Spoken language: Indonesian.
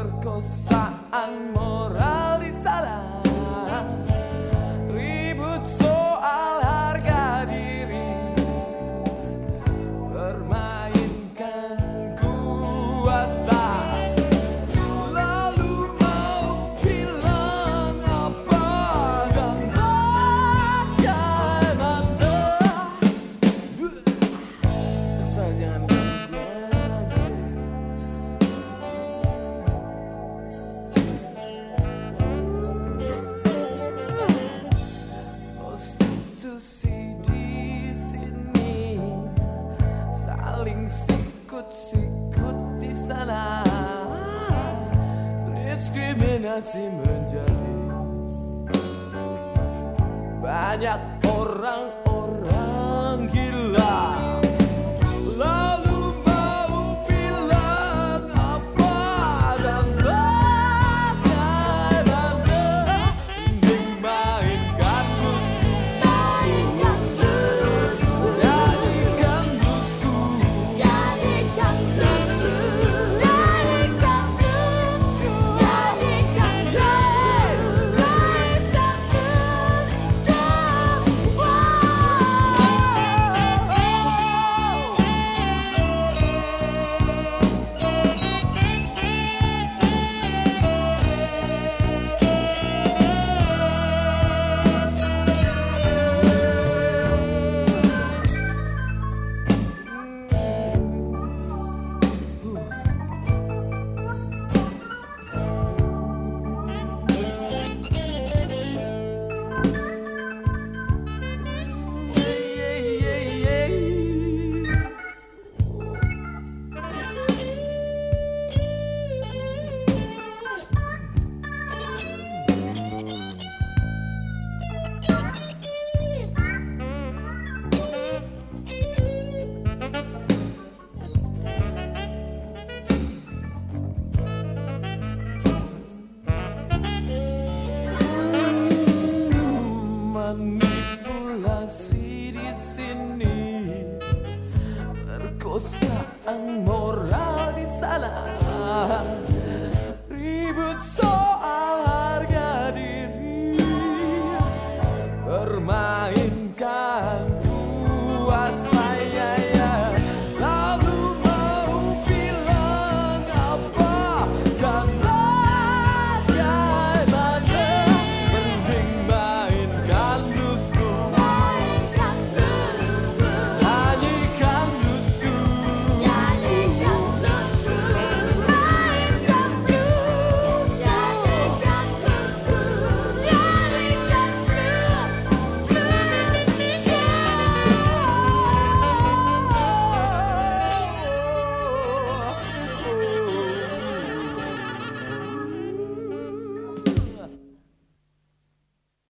berkosa an sikut di sana. Diskriminasi menjadi Banyak orang-orang manipulasi di sini. Perkosaan moral di sana. Ribut soal harga diri. Bermain